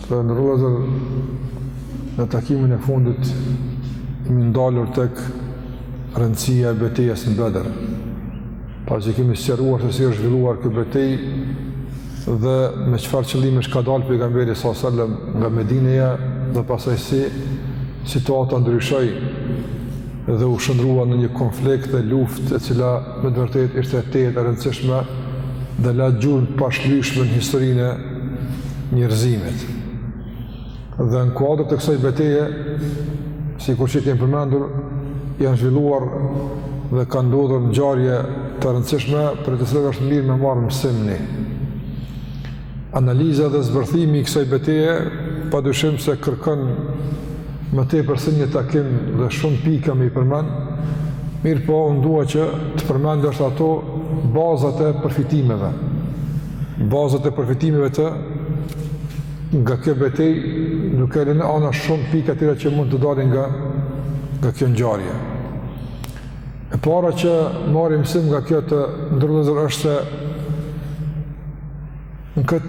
Të nderuar vëllezër, në takimin e fundit kemi ndalur tek rëndësia e betejës në Bedër. Pasi që kemi sqaruar se si është zhvilluar kjo betejë dhe me çfarë qëllimesh ka dalë pejgamberi s.a.s. nga Medineja dhe pastaj si situata ndryshoi dhe u shndërrua në një konflikt dhe luftë e cila me të vërtetë ishte tejet e rëndësishme dhe la gjurmë të pashlyeshme në historinë njerëzimit. Dhe në kuadër të kësaj beteje, sikur që kemi përmendur, janë zhvilluar dhe kanë ndodhur ngjarje të rëndësishme, prej të cilave është mirë me marrë mësime. Analiza dhe zbërthimi i kësaj beteje, pa dyshim se kërkon më tepër se një takim dhe shumë pika me i përmend, mirëpo unë dua që të përmend është ato bazat e përfitimeve, Bazat e përfitimeve të nga kjo betejë duke lënë anash shumë pika tjera që mund të dalin nga, nga kjo ngjarje. E para që marrim mësim nga kjo të nderuar vëllezër është se në këtë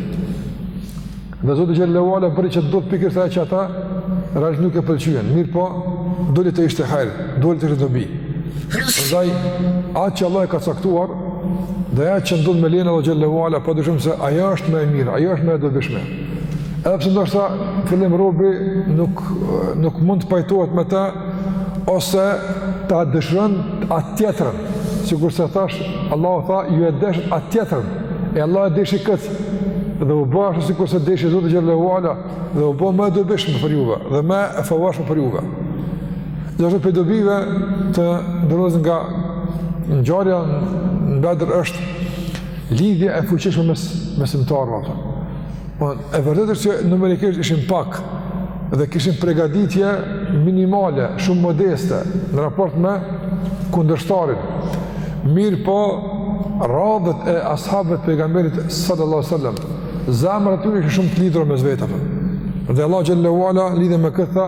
Dhe Zoti Xhelle ue Ala bëri që të ndodhë pikërisht ajo që ata realisht nuk e pëlqyen, mirëpo, doli të ishte hajr, doli të ishte dobi. Prandaj, atë që Allah e ka caktuar, dhe ajo që ndodh me lejen e Allahut Xhelle ue Ala, pa dyshim se ajo është më e mirë, ajo është më e dobishme. Edhe pse ndoshta, në fillim robi nuk, nuk mund të pajtohet me të, ose ta dëshiron atë tjetrën. Sikurse thashë, Allahu tha, ju e deshët atë tjetrën, e Allahu e deshi këtë, dhe u bë ashtu sikurse deshi Zoti Xhelle ue Ala, dhe u bë më e dobishme për juve, dhe më e favorshme për juve. Gjithashtu prej dobive të nderuar vëllezër nga ngjarja në Bedër është lidhja e fuqishme mes besimtarëve. Po, e vërtetë është që numerikisht ishin pak dhe kishin pregaditje minimale, shumë modeste, në raport me kundërshtarin. Mirëpo, radhët e ashabëve të pejgamberit sallallahu sallam, zemrat e tyre ishin shumë të lidhura mes vete. Dhe Allahu Xhelle ue Ala lidhur me këtë tha,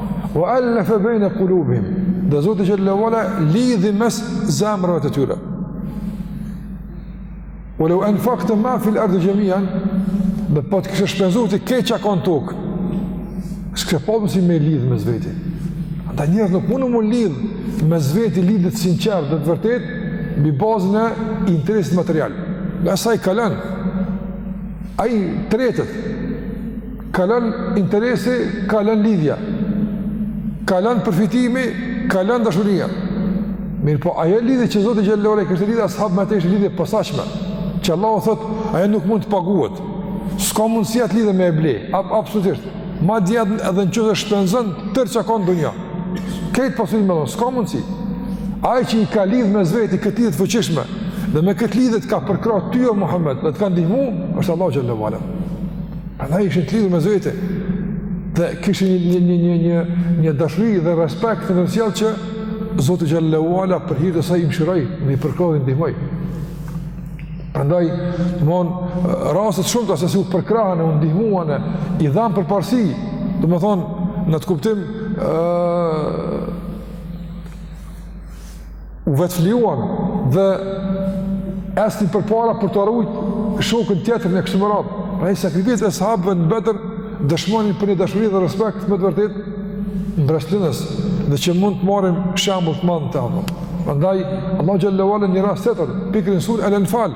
Ue el-lefe bejne kulubihim, dhe Zoti Xhelle ue Ala lidhi mes zemrave të tyre. Ue leu enfakte ma fil erdi xhemian, dhe po të kishe shpenzu ti krejt çka ka në tokë, s'kishe pas mundësi me lidhë mes veti. Andaj njerëzit nuk munden m'u lidhë mes veti lidhje të sinqertë dhe të vërtetë, mbi bazën e interesit material. Ngase ai kalon, ai tretet, Ka lënë interesi, kalon lidhja, kalon përfitimi, kalon dashuria. Mirëpo, ajo lidhje që Zoti xhelle ue ala i kishte lidh ashabët me të ishte lidhje e posaçme, që Allahu thotë, ajo nuk mund të paguhet, s'ka mundësi atë lidhje me e ble, Ab, absolutisht, madje edhe në qoftë se shpenzon tërë çka ka në dunja, këtë pasuri me dhe, s'ka mundësi, ai që i ka lidhë mes veti këtë lidhje të fuqishme, dhe me këtë lidhje të ka përkrah ty o Muhammed, dhe të ka ndihmu, është Allahu xhelle ue ala. Ata ishin të lidhur mes veti dhe kishin një një një një një dashuri dhe respekt të rëndësishëm që Zoti xhelle ue ala për hir të saj i mëshiroi dhe i përkrahu i ndihmoi. Prandaj, domthon rastet e shumta se si u përkrahën e u ndihmuan e i dhanë përparësi, domthon në atë kuptim ë u vetëflijuan dhe ecnin përpara për të ruajt shokën tjetër e kështu me radhë. Pra ajo sakrificë e sahabëve në Bedër dëshmon për një dashuri dhe respekt me të vërtetë mbresëlënës dhe që mund të marrim shembull të madh ta ham. Prandaj, Allahu xhelle ue ala një rast tjetër, pikërisht në suren El Enfal.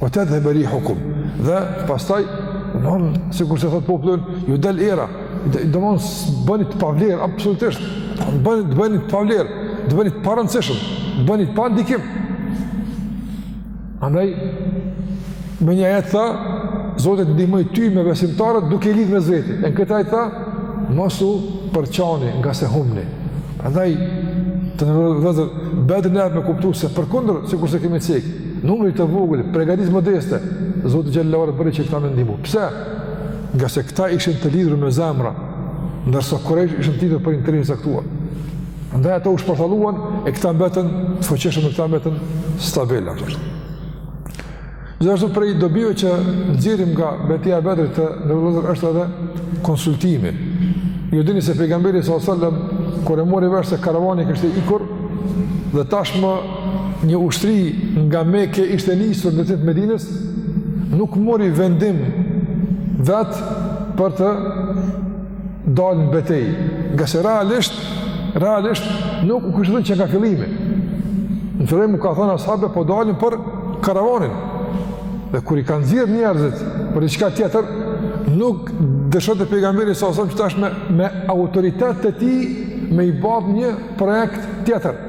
Ue tedhhebe rihukum. Dhe pastaj, nëmë, sikurse thotë populli, ju del era. Domethënë bëheni të pavlerë, absolutisht. Bëheni të pavlerë, të bëheni të parëndësishëm, të bëheni pa ndikim. Prandaj, me një ajet tha, Zoti të ndihmoi ty me besimtarët duke i lidhë mes veti. E në këtë ajet tha, mos u përçani ngase humbni. Prandaj, të nderuar vëllezër, Bedri na bën me kuptu se përkundër, sikurse kemi cek, Numrit të vogël, përgatitjes modeste, Zoti xhelle ue ala bëri që këta me i ndihmu. Pse? Ngase këta ishin të lidhur me zemra, ndërsa kurejsh ishin të lidhur për interesa të caktuara. Ndaj ata u shpartalluan e këta mbetën të fuqishëm e këta mbetën stabil. Gjithashtu prej dobive që nxjerrim nga beteja e Bedrit të nderuar vëllezër është edhe konsultimi. Ju dini se pejgamberi s.a.s. kur e mori vesh se karavani kishte ikur dhe tashmë një ushtri nga Meka ishte nisur në drejtim të Medinës, nuk mori vendim vet për të dalë në betejë, ngase realisht realisht nuk u kishte thënë që nga fillimi. Në fillim u ka thënë ashabëve po dalim për karavanin. Dhe kur i ka nxjerr njerëzit për diçka tjetër, nuk dëshironte pejgamberi s.a.s. që tashmë, me autoritetin e tij me i ba një projekt tjetër.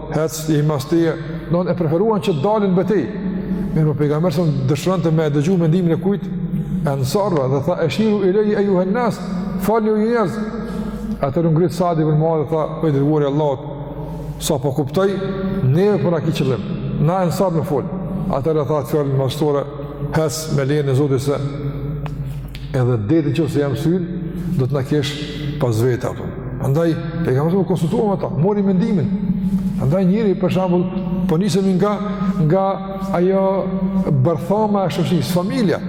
hec, jemi mas teje, dmth e preferuan që të dalin në betejë. Mirëpo pejgamberi s.a.s. dëshironte me dëgju mendimin e kujt? Ensarëve dhe tha eshiru ilejje ejjuhen-nas, folni ju njerëz. Atëherë u ngrit Sad ibn Muadhi dhe tha po i dërguar i Allahut. Sa po kuptoj, neve po na ki qëllim. Na ensarët me fol. Atëherë tha fjalën madhështore, hec me lejen e Zotit se Edhe detin qoftë se ia msyn, do të na kesh pas vetes apo. Andaj pejgamberi u konsultua me ata, mori vendimin. Andaj njeriu për shembull po nisemi nga nga ajo bërthama e shoqërisë, familja.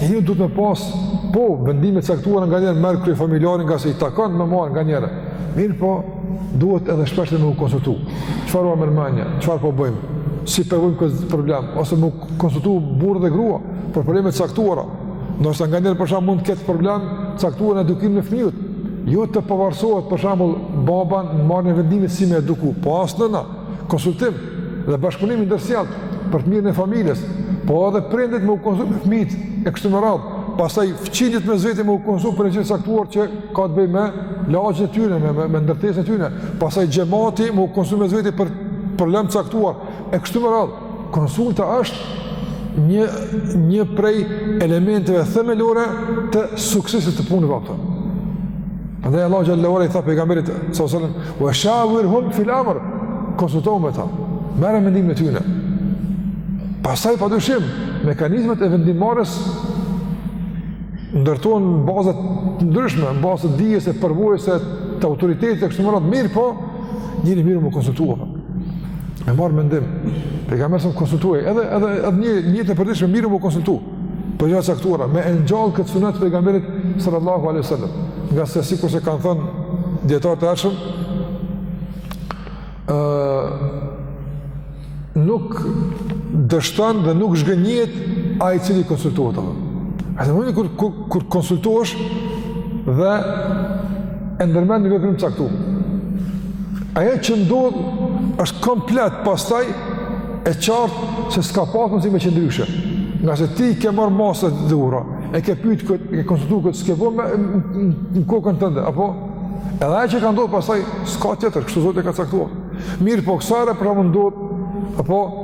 Jo, duhet me pas po vendime të caktuara nganjëherë i merr kryefamiljari ngase i takon me marr nganjëherë. Mirëpo duhet edhe shpeshherë me u konsultu. Çfarë më mërmanja, çfarë po bëjmë? Si po vëmë këtë problem ose me u konsultu burrë dhe grua për probleme të caktuara. Ndoshta nganjëherë për shembull mund të ketë problem të caktuar në edukimin e fëmijës. Jo të pavarësohet për shembull baba në marrjen e vendimit si me eduku, po as nëna. Konsultim dhe bashkëpunim i ndërsjellë për të mirën e familjes, po edhe prindit me u konsultuar me fëmijët e kështu me radhë. Pastaj fqinjët mes veti me u konsultuar për një gjë të caktuar që ka të bëjë me lagjen e tyre, me me, me ndërtesën e tyre. Pastaj xhamati me u konsultuar mes veti për problem të caktuar e kështu me radhë. Konsulta është një një prej elementeve themelore të suksesit të punëve apo. Andaj Allahu xhele ve ala i tha pejgamberit sallallahu alaihi wasallam: "Wa shawirhum fil amr." Konsultohu me ta. Merre mendimin e tyre. Pastaj pa dyshim, mekanizmat e vendimmarrjes ndërtohen në baza të ndryshme, në baza të dijes të përvojës, të autoritetit e kështu me radhë, mirëpo, njeriu mirë me u konsultuar. E me marrë mendim, pejgamberi alejhi selam konsultohej, edhe, edhe, edhe në jetën e përditshme mirë me u konsultu, për gjëra të caktuara, me e ngjallë këtë sunet të pejgamberit sallallahu aleyhi sallam, ngase sikurse kanë thënë dijetarët e hershëm, nuk dështon dhe nuk zhgënjehet ai i cili konsultohet, edhe më një kur, kur, kur konsultohesh dhe e ndërmerr një veprim të caktuar. Ajo që ndodh është komplet pastaj e qartë se s'ka pasur mundësi me qenë ndryshe. Ngase ti ke marrë masat e duhura, e ke pyt këtë, e ke konsultu këtë, s'ke bo në kokën tënde, apo? Edhe ajo që ka ndodhë pastaj, s'ka tjetër, kështu Zoti e ka caktuar. Mirëpo, sa herë për shembull ndodh, apo?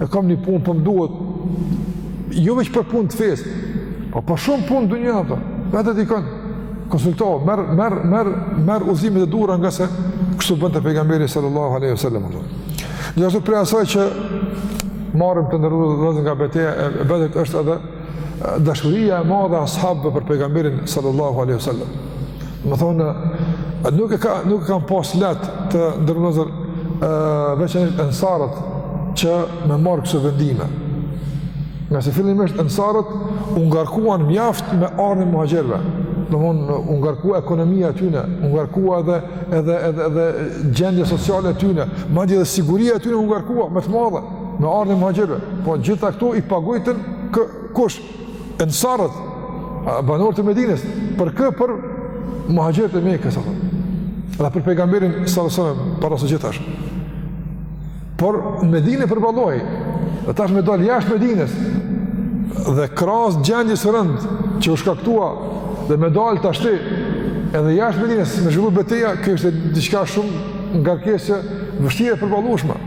e kam një punë po më duhet, jo veç për punë të fesë, po për shumë punë të dynjas apo, pyete dikon, konsultohu, merr, merr, merr, merr udhëzimet e duhura ngase kështu bënte pejgamberi sallallahu aleyhi sallam. Njashtu prej asaj që marrim të nderuar vëllezër nga beteja e Bedrit është edhe dashuria e madhe e ashabëve për pejgamberin sallallahu aleyhi sallam. Domethënë, nuk e, ka, nuk e kanë pas lehtë të nderuar vëllezër veçanërisht ensarët që me marrë këso vendime. Ngase fillimisht ensarët u ngarkuan mjaft me ardhjen e muhaxhirëve. Domethënë u ngarkua ekonomia e tyne, u ngarkua edhe, edhe, edhe, edhe gjendja sociale e tyne, madje edhe siguria e tyne u ngarkua me të madhe, me ardhjen e muhaxhirëve. Po gjitha këto i pagujtën kë, kush? Ensarët, banorët e Medinës, për kë, për muhaxhirët e Mekës, të themi. Dhe për pejgamberin s.a.s., para së gjithash. Por, Medina përballoi, dhe tash me dalë jashtë Medinës, dhe krahas gjendjes së rëndë, që u shkaktua, dhe me dalë tashti, edhe jashtë Medinës, me zhvillu beteja, kjo ishte diçka shumë ngarkesë, vështirë e përballueshme.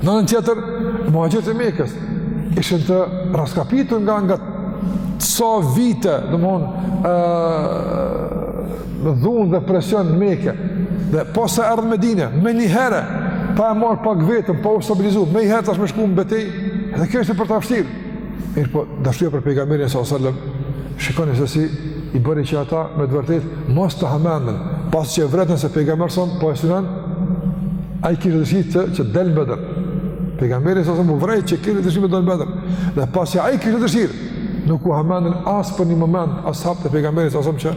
Në anën tjetër, muhaxhirët e Mekës ishin të raskapitur nga nga sa vite, domethonë, dhunë dhe presion në Mekë, dhe posa erdhën Medinë, menjëherë, pa e marrë pak veten, pa u stabilizu, menjëherë tash me shku në betejë, dhe kjo ishte për ta vështirë. Mirëpo, dashunia për pejgamberin s.a.s. shikoni se si i bëri që ata me të vërtetë mos të hamenden, pasi që e vërejtën se pejgamberi s.a.s. po e synan, ai kishte dëshirë ë, që del në Bedër. Pejgamberi s.a.s. u vrejt që kishte dëshirë me dalë në Bedër. Dhe pasi që ai kishte dëshirë, nuk u hamendën as për një moment, ashabët e pejgamberit s.a.s.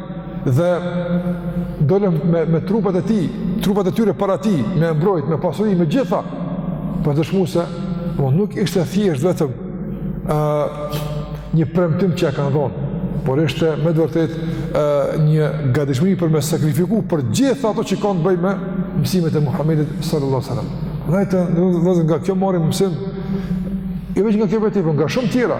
dhe dolën me, me trupat e tij, trupat e tyre para tij, me e mbrojt, me pasuri, me gjitha, për të dëshmu se po, nuk ishte thjesht vetëm uh, një premtim që e kanë dhonë, por ishte me të vërtetë uh, një gatishmëri për me sakrifiku për gjitha ato që kanë të bëjnë me mësimet e Muhamedit sallallahu sallam. Andaj të nderuar vëllezër nga kjo marrim mësim, jo veç nga kjo betejë, por po nga shumë tjera,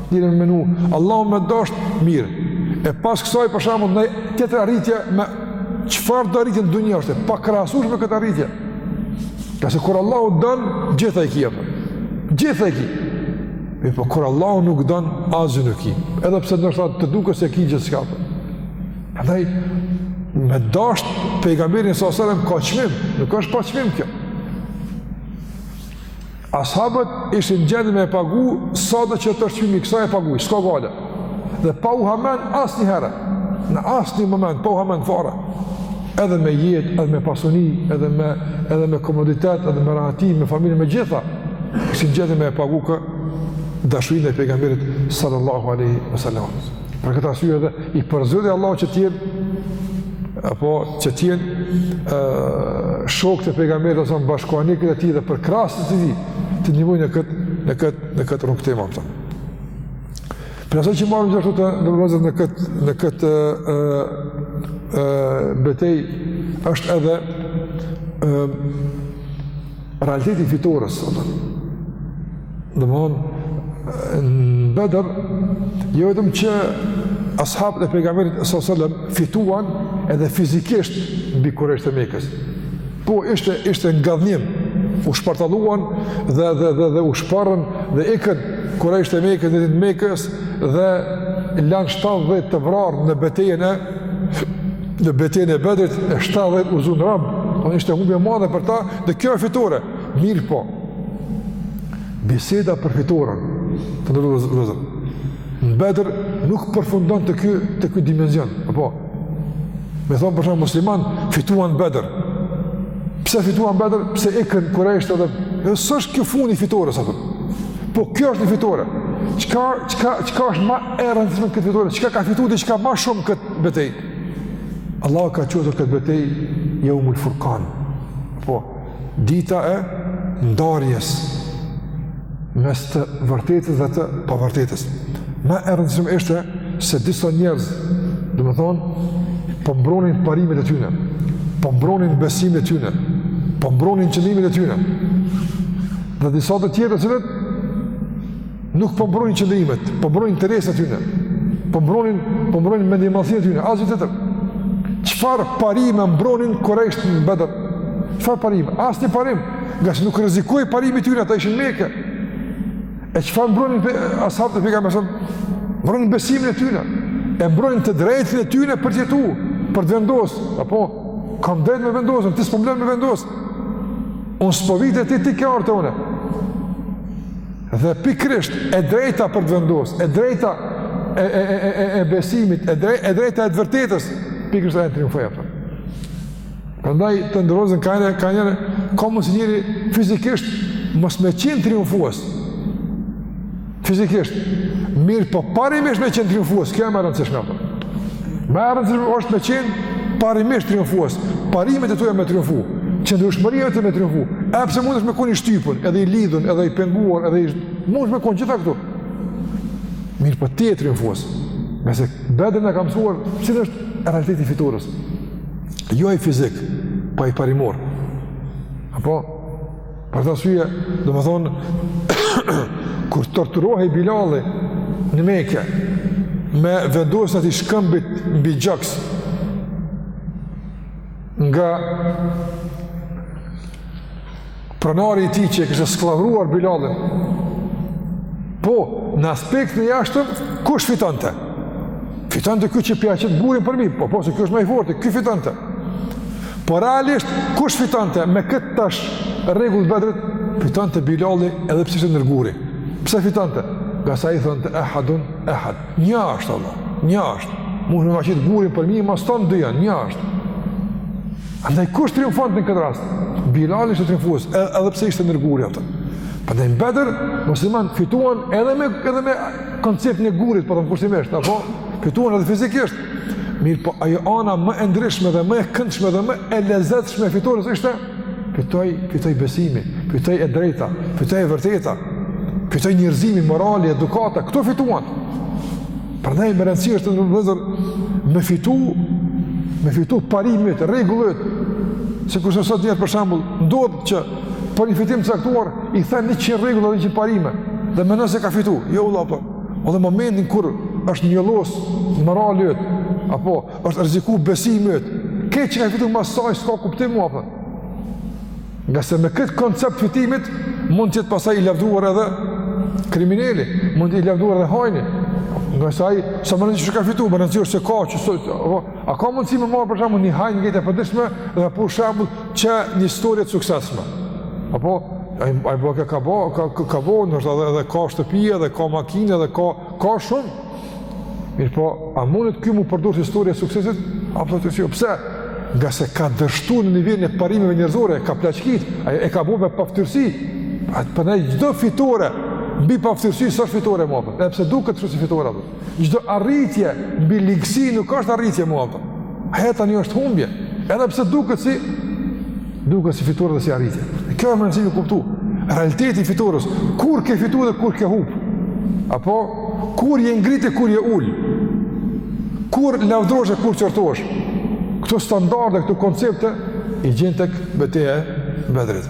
Njeri me menu, Allahu me dasht mirë. E pas kësaj, për shembull naj tjetër arritje me çfarëdo arritje në dunja është e pakrahasueshme me këtë arritje. Ngase kur Allahu don, gjitha i ki apo. Gjitha i ki. Mirëpo kur Allahu nuk don, asgjë nuk ki. Edhe pse ndoshta të duket se ki gjithçka. Andaj me dasht pejgamberin s.a.s. ka çmim, nuk është pa çmim kjo. Ashabët ishin në gjendje me e pagu, sado që të është çmimi, kësaj e pagu, s'ka gajle. Dhe pa u hamend asnjëherë, në asnjë moment, pa u hamend fare. Edhe me jetë, edhe me pasuni, edhe me, edhe me komoditet, edhe me rahati, me familje, me gjitha. Ishin në gjendje me e pagu këtë dashurinë e pejgamberit sallallahu aleyhi wa sallam. Për këtë arsye edhe i përzgjodhi Allahu që të jenë apo që të jenë shokët e pejgamberit ose bashkëkohanikët e tij dhe përkrahës të tij të ndihmojnë në këtë në këtë në këtë rrugë të madhe. Prej asaj që marrim gjithashtu të nderuar vëllezër në këtë në këtë ë ë betejë është edhe ë Realiteti i fitores, domethënë, në Bedër, jo vetëm që ashabët e pejgamberit s.a.s. fituan edhe fizikisht mbi kurejshët e Mekës. Po ishte ishte ngadhnim, u shpartalluan dhe dhe dhe dhe u shparën dhe ikën kurejshët e Mekës në drejtim Mekës dhe lanë 70 të vrarë në betejën e në betejën e Bedrit e 70 u zunë rob. Po ishte humbje e madhe për ta, Dhe kjo e fitore, mirëpo, biseda për fitoren, të nderuar vëllezër, në Bedër nuk përfundon te ky, te ky dimenzion, apo, me thonë për shembull muslimanët fituan Bedër, pse fituan Bedër, pse ikën kurejshët dhe, dhe s'është kjo fundi i fitores, sa thëmë, po kjo është një fitore, çka, çka, çka është ma e rëndësishme këtë fitore, çka ka fitu dhe çka ma shumë këtë betejë, Allahu e ka quajtur këtë betejë jeumul furkan. Apo, dita e ndarjes mes të vërtetës dhe të pavërtetës. Ma e rëndësishme ishte se disa njerëz, domethënë, po mbronin parimet e tyne, po mbronin besimet e tyne, po mbronin qëndrimet e tyne. Dhe disa të tjerë, të cilët, Nuk po mbronin qëndrimet, po mbronin interesin e tyne. Po mbronin, po mbronin mendjemadhësinë e tyre, asgjë tjetër. Çfarë parime mbronin kurejshët në Bedr? Çfarë parime? Asnjë parim, ngase nuk u rrezikoi parimi i tyre, ata ishin në Mekë. E çfarë mbronin ashabët e pejgamberit? Mbronin besimin e tyre. E mbronin të drejtën e tyre për të jetu, për të vendos, apo kam drejt me vendos unë, ti s'po m'len me vendos. Unë s'po vij te ti, ti ke ardh te une. Dhe pikrisht e drejta për të vendosur, e drejta e e e e e besimit, e drejta e drejta e të vërtetës, pikrisht ajo triumfoi, apo. Prandaj të nderuar vëllezër ka një, ka mundësi njeri fizikisht mos me qenë triumfues. Fizikisht mirëpo parimisht me qenë triumfues, kjo është ma rëndësishme apo. Më e rëndësishme është me qenë parimisht triumfues, parimet e tua me triumfu, qëndrueshmëria jote me triumfu. Edhe pse mundesh me kon i shtypun, edhe i lidhun, edhe i penguar, edhe i mundesh me kon gjitha këto. Mirëpo ti je triumfues. Pse, Bedri na ka mësuar cili është realiteti i fitores. Jo ai fizik, po ai parimor. Apo Për atë arsye, domethënë, kur torturohej Bilali në Mekë, me vendosjen e atij shkëmbit mbi gjoks, nga pronari i tij që e kishte skllavëruar Bilalin, po, në aspektin e jashtëm, kush fitonte? Fitonte ky që p'ja qet gurin përmbi, po, po, se ky është ma i forti, ky fitonte. Po realisht kush fitonte me këtë tash rregull të Bedrit? Fitonte Bilali edhe pse ishte ndër guri. Pse fitonte? Ngase ai thonte Ahadun Ahad. Nja është Allah, nja është. Mund të ma qit gurin përmi, mos thon dy janë, nja është. Andaj kush triumfonte në këtë rast? Bilali ishte triumfues, edhe pse ishte ndër guri apo. Prandaj në Bedër, muslimanët fituan edhe me, edhe me konceptin e gurit, po thom kushtimisht, apo fituan edhe fizikisht, Mirëpo ajo ana më e ndritshme dhe më e këndshme dhe më e lezetshme e fitores ishte fitoi, fitoi besimi, fitoi e drejta, fitoi e vërteta, fitoi njerëzimi, morali, edukata, këto fituan. Prandaj me rëndësi është vëllezër me fitu, me fitu parimet, rregullat, sikurse sot njeri për shembull, ndodh që për një fitim të caktuar, i then njëqind rregulla dhe njëqind parime, dhe menon se ka fitu, jo vëlla. Në momentin kur është njollos morali yt, apo është rreziku besimi yt, këtë që ke fitu mas saj, s'ka kuptim ma apo. Ngase me këtë koncept të fitimit, mund të jetë pastaj i lavduar edhe krimineli, mund të jetë i lavduar edhe hajni. Ngase ai, sa më rëndë që ka fitu, më rëndësirë se ka që sot, apo, A ka mundësi me marrë për shembull një hajnë në jetë të përditshme dhe për shembull qe një storje të suksesshme? Apo, ai ka ka bërë, ka, ka, ka bërë, nështë edhe, edhe ka shtëpi, edhe ka makinë, edhe ka, ka shumë. Mirëpo, a mundet ky m'u përdor si storje e suksesit? Absolutisht jo, pse? Ngase ka dështu në nivelin e parimeve njerëzore, ka plaçkit, e ka bo me paftyrësi. Prandaj çdo fitore, mbi paftyrësi, s'është fitore ma apo. Edhe pse duket shumë si fitore, apo. Çdo arritje mbi ligësi nuk është arritje më apo. Ajo tani është humbje, edhe pse duket si duket si fitore dhe si arritje. Kjo është me rëndësi me kuptu. Realiteti i fitores, kur ke fitu dhe kur ke humb. Apo kur je ngrit e kur je ul. Kur lavdërohesh e kur qortohesh. Këto standarde, këto koncepte i gjen tek beteja e Bedrit.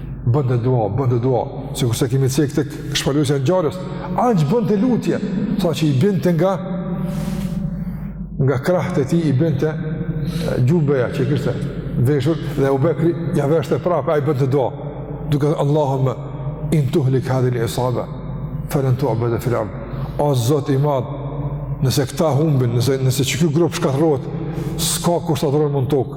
Bënte dua, bënte dua, sikurse kemi cek te shpalosja e ngjarjes, aq bënte lutje, saqë i binte nga, nga krahët e tij i binte xhybja që e kishte të veshur, dhe Ebu Bekri, ia veshte prapë, ai bënte dua, duke thënë Allahume, in tuhlik hadhihil isabe, felen tu'bede fil ard, o Zot i madh, nëse këta humbin, nëse, nëse që ky grup shkatërrohet, s'ka kush t'adhuron më n'tokë,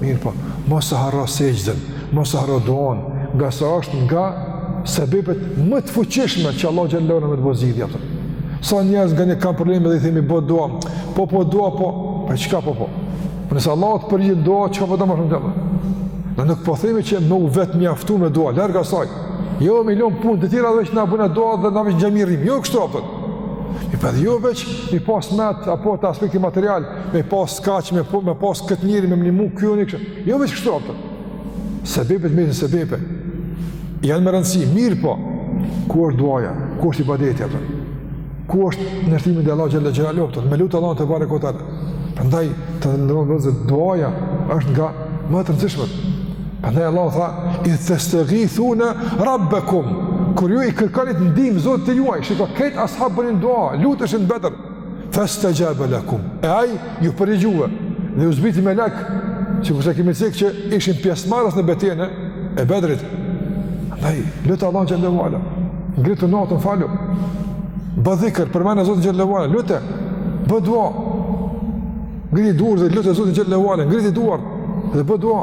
Mirëpo, mos e harro sexhden, mos e harro duan, ngase është nga sebebet më të fuqishme që Allah Xhelleshanuhu me të bo zgjidhje. Ja, sa njerëz nganjëherë kanë probleme dhe i themi bo dua, po po dua, po, po e çka po po? Nëse Allah të përgjigjet duasë, çka po don më tepër? Ne nuk po themi që m'u vetëmjaftu me dua, larg asaj. Jo, me i lon punët e tjera veç na bëna dua dhe na vjen gjemirim, jo kështu apo. Mirëpo edhe jo veç, me i pas mentë, apo te aspekti material, me pas kaq, me, po, me pas këtë njeri, me më ndihmu, kjo një kështu, jo veç kështu apet, sebepet me sebepe, janë me rëndësi, mirëpo, ku është duaja, ku është ibadeti apet, ku është nënshtrimi ndaj Allahut xhelle xhelaluhu, me lut Allahun tebareke ue teala, prandaj të nderuar vëllezër duaja është nga më të rëndësishmet, prandaj Allahu tha, idh testegithune rabbekum, kur ju i kërkonit ndihmë Zotit të juaj, shiko, këta ashabët bënin dua, luteshin në Bedër, Festexhabe lekum. E ai ju përgjigj juve. Dhe ju zbriti melekë, sikurse kemi cekë që ishin pjesëmarrës në betejën e Bedrit. Dhe i, lute Allahun xhelle ue ala. Ngritu natën falu. Bë dhikër, përmene Zotin xhelle ue ala. Lute, bë dua. Ngriti duart dhe lute Zotin xhelle ue ala. Ngriti duart dhe bë dua.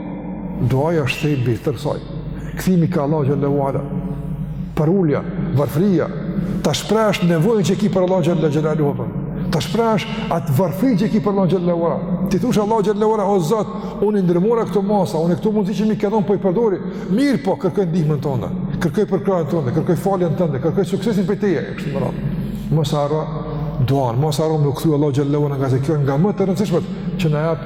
Duaja është thelbi i tërë kësaj. Kthimi kah Allahu xhelle ue ala. Përulja, varfëria, ta shprehësh nevojën që ki për Allahun xhelle ue ala. Ta shprehësh atë varfëri që ki për Allahun xhelle ue ala. T'i thush Allahut xhelle ue ala o Zot, unë i ndërmora këto masa, unë këto mundësi që m'i ke dhënë po i përdori. Mirëpo, kërkoj ndihmën tënde. Kërkoj përkrahjen tënde, kërkoj faljen tënde, kërkoj suksesin prej teje, e kështu me radhë. Mos harro duan, mos harro me u kthy Allahut xhelle ue ala, ngase kjo nga më të rëndësishmet që na jap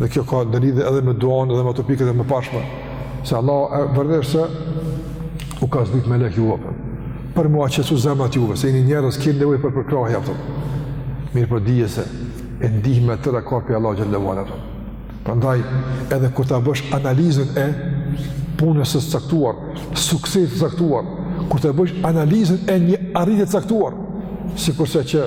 Dhe kjo ka ndërlidhje edhe me duan edhe me ato pikët e mëparshme. Se Allahu e vërtetë është se u ka zbrit melek juve. Për m'ua qetësu zemrat juve, se jeni njerëz keni nevojë për përkrahje apo. Mirëpo dije se ndihma e tëra ka prej Allahut xhelle ue ala. Prandaj edhe kur ta bësh analizën e punës së caktuar, suksesit të caktuar, kur ta bësh analizën e një arritje të caktuar, sikurse që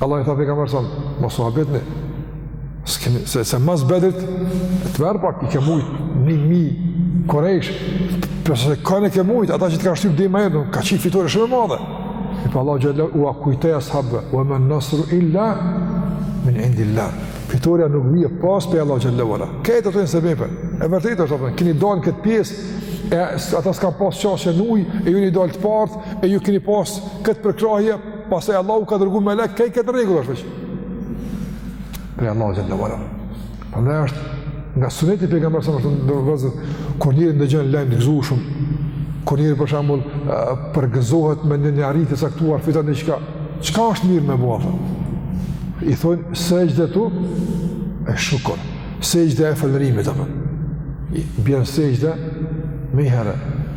Allahu i tha pejgamberit sa, mos u habitni. S'kemi se se mas Bedrit të vërë pak i ke mujt një mijë kurejsh përse se ka në ke mujt ata që të kanë shtyp dhe i majerë ka qi fitore shumë e madhe i pa Allahu xhelle ua kujtoi sahabëve ue men nasru illa min indillah fitorja nuk vjen pos prej Allahut xhelle ue ala këto ato janë sebepe e vërtetë është ato kini dalë në këtë pjesë e ata s'kanë pas qasje në ujë e ju kini dalë të parët e ju kini pas këtë përkrahje Pastaj Allahu ka dërguar melek kë këtë rregull është veç prej Allahut xhelle ue ala. Prandaj është nga suneti i pejgamberit sa vëllezër kur njeri ndëgjon lajm të gëzueshëm, kur njeri për shembull përgëzohet me një arritje të caktuar, fiton diçka, çka është mirë me bo? I thonë sexhdetu shukr. Sexhde e falënderimit apo. Bën sexhde menjëherë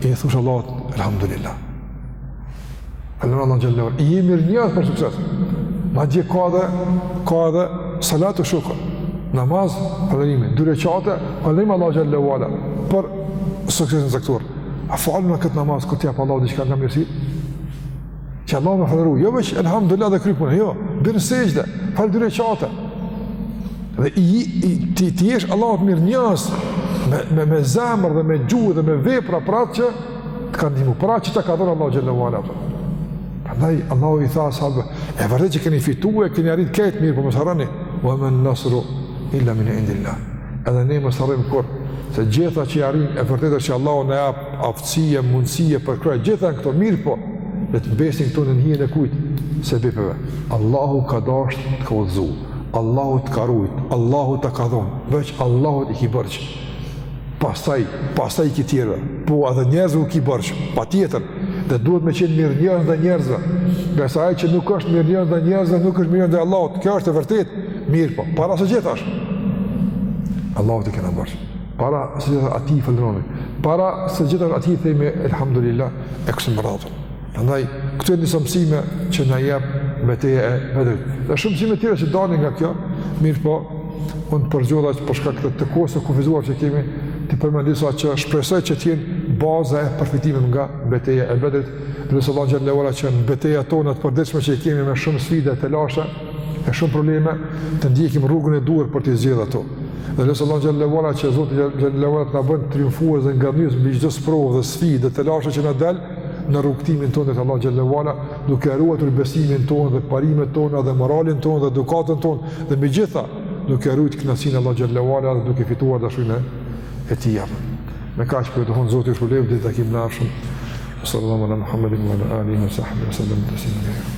i thush Allahut alhamdulillah. E lënë Allah xhelle ve ala. I jemi mirënjohës për sukses. Madje ka edhe, ka edhe salatu shukër. Namaz, falënderimi, dy reqate, falënderim Allah xhelle ve ala. Për suksesin e caktuar. E falim këtë namaz, kur të jap Allahu diçka nga mirësi? Që Allahun me falënderu, jo veç, elhamdulillah edhe u kry puna, jo, bëre sexhde, fal dy reqate. Dhe i, i, ti, ti jesh Allahut mirënjohës, me, me, me zemër dhe me gjuhë dhe me vepra, pra që Të ka ndihmu, pra që të ka dhënë Allahu xhelle ve ala. Andaj, Allahu i tha sahabëve, e vërtetë që keni fitu e keni arrit këtë, mirëpo mos harroni, ve men nasru, illa min indillah. Edhe ne mos harrojmë kurrë, se gjitha që i arrijmë, e vërtetë që Allahu na jap aftësi e mundësi e përkrahje, gjitha këto, mirëpo, le të mbesin këto në hijen e kujt, sebepeve. Allahu ka dasht të ka udhëzu, Allahu të ka rujt, Allahu të ka dhonë, veç Allahut i ki borxh. pastaj, pastaj i ki tjerëve, po edhe njerëzve u ki borxh, patjetër, dhe duhet me qenë mirënjohës ndaj njerëzve, ngase ai që nuk është mirënjohës ndaj njerëzve, nuk është mirënjohës ndaj Allahut, kjo është e vërtetë, mirëpo, para së gjithash, Allahut i kena borxh, para së gjithash atij i falënderohemi, para së gjithash atij i themi, elhamdulillah, e kështu me radhë. Prandaj këto janë disa mësime që na jep beteja e Bedrit. Dhe shumë mësime të tjera që dalin nga kjo, mirëpo, unë përzgjodha që për shkak të kohës të kufizuar që kemi, të përmend disa që shpresoj që të jenë baza e përfitimit nga beteja e Bedrit, dhe lus Allahun xhelle ve ala që në beteja tona të përditshme që i kemi me shumë sfide e telashe, e shumë probleme, të ndjekim rrugën e duhur për t'i zgjidhur ato. Dhe lus Allahun xhelle që Zoti xhelle ve ala të na bën triumfues dhe ngadhënjyes mbi çdo sprovë dhe sfidë dhe telashe që na del, në rrugëtimin tonë te Allahu xhelle ve ala, duke ruajtur besimin tonë dhe parimet tona dhe moralin tonë dhe edukatën tonë dhe mbi të gjitha duke ruajtur kënaqësinë e Allahut xhelle ve ala dhe duke fituar dashurinë e Tij. Me kaq po përfundojmë, Zoti ju shpërbleftë deri në takimin e ardhshëm. Sallallahu ala Muhammedin wa ala alihi wa sahbihi wa sallam taslima.